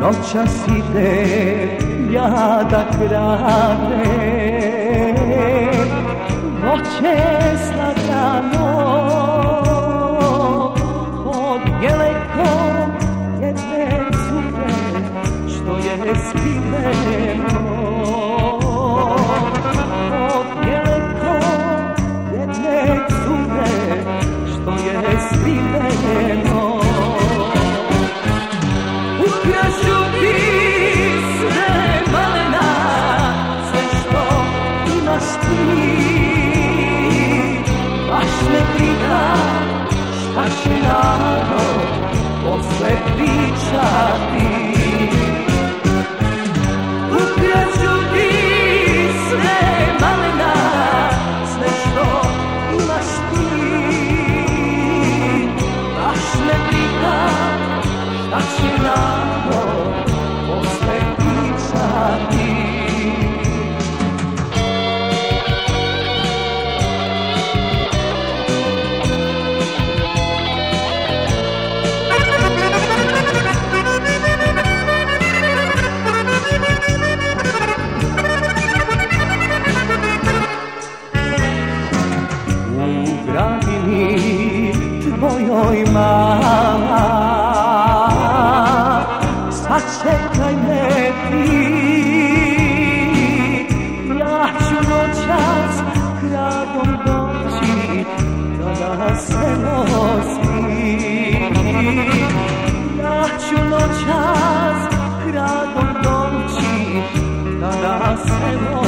Noćas ide ljada krade. Noće slagano Pod jelekom jedne cure Što je spiveno je spiveno Ukrašu ti sve malena, sve što Baš me briga šta će narod posle pričati tvojoj mama Sačekaj me ti Ja ću noćas kradom doći Kada se nosi Ja ću noćas kradom doći Kada se nosi